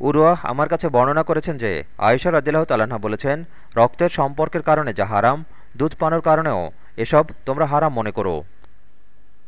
উরওয়াহ আমার কাছে বর্ণনা করেছেন যে, আয়েশা রাজিল্লাহ তালাহা বলেছেন, রক্তের সম্পর্কের কারণে যা হারাম, দুধ পানোর কারণেও এসব তোমরা হারাম মনে করো।